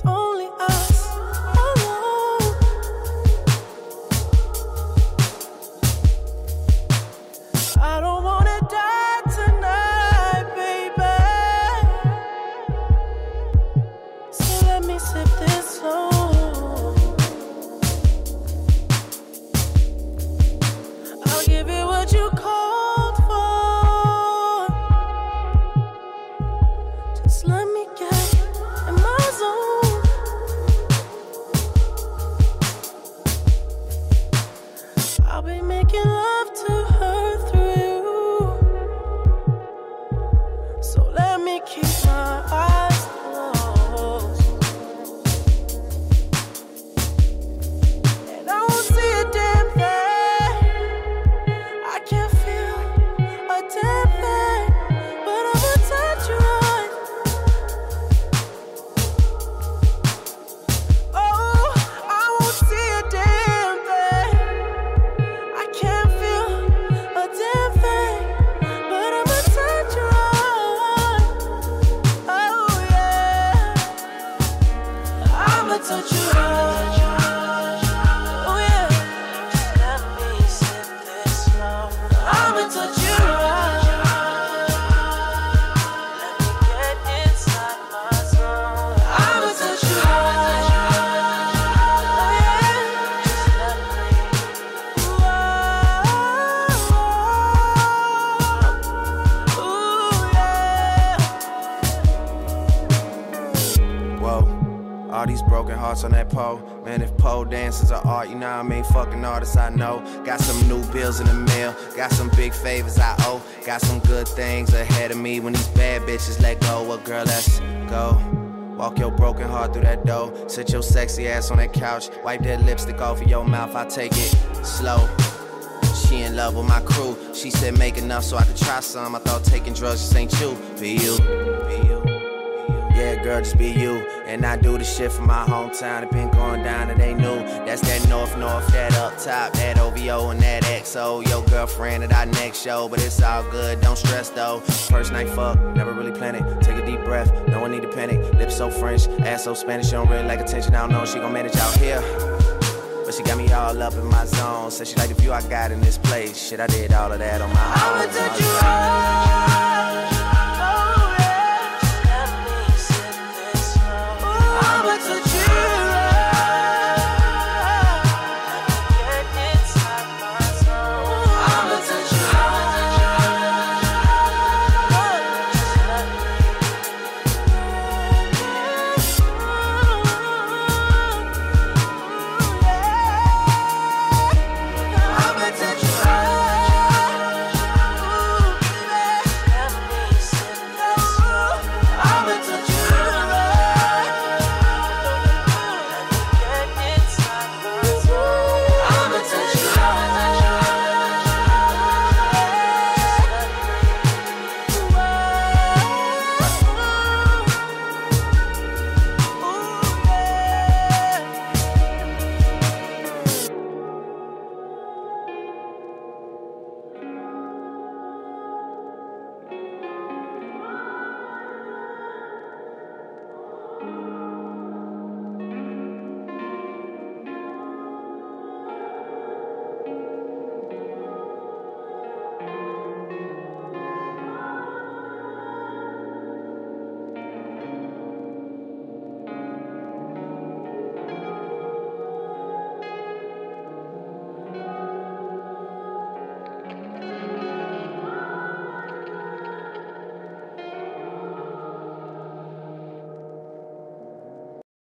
It's only all these broken hearts on that pole. Man, if pole dancers are art, you know I mean? Fucking artists I know. Got some new bills in the mail, got some big favors I owe. Got some good things ahead of me when these bad bitches let go. Well, girl, let's go. Walk your broken heart through that door. Sit your sexy ass on that couch. Wipe that lipstick off of your mouth. I take it slow. She in love with my crew. She said make enough so I could try some. I thought taking drugs just ain't you. Be you, be you. Girl, just be you. And I do the shit for my hometown. It been going down and they knew. That's that North North, that up top, that OVO and that XO. Your girlfriend at our next show, but it's all good. Don't stress though. First night fuck, never really planned it. Take a deep breath, no one need to panic. Lips so French, ass so Spanish. She don't really like attention. I don't know if she gon' manage out here. But she got me all up in my zone. Said she like the view I got in this place. Shit, I did all of that on my own. Touch you right.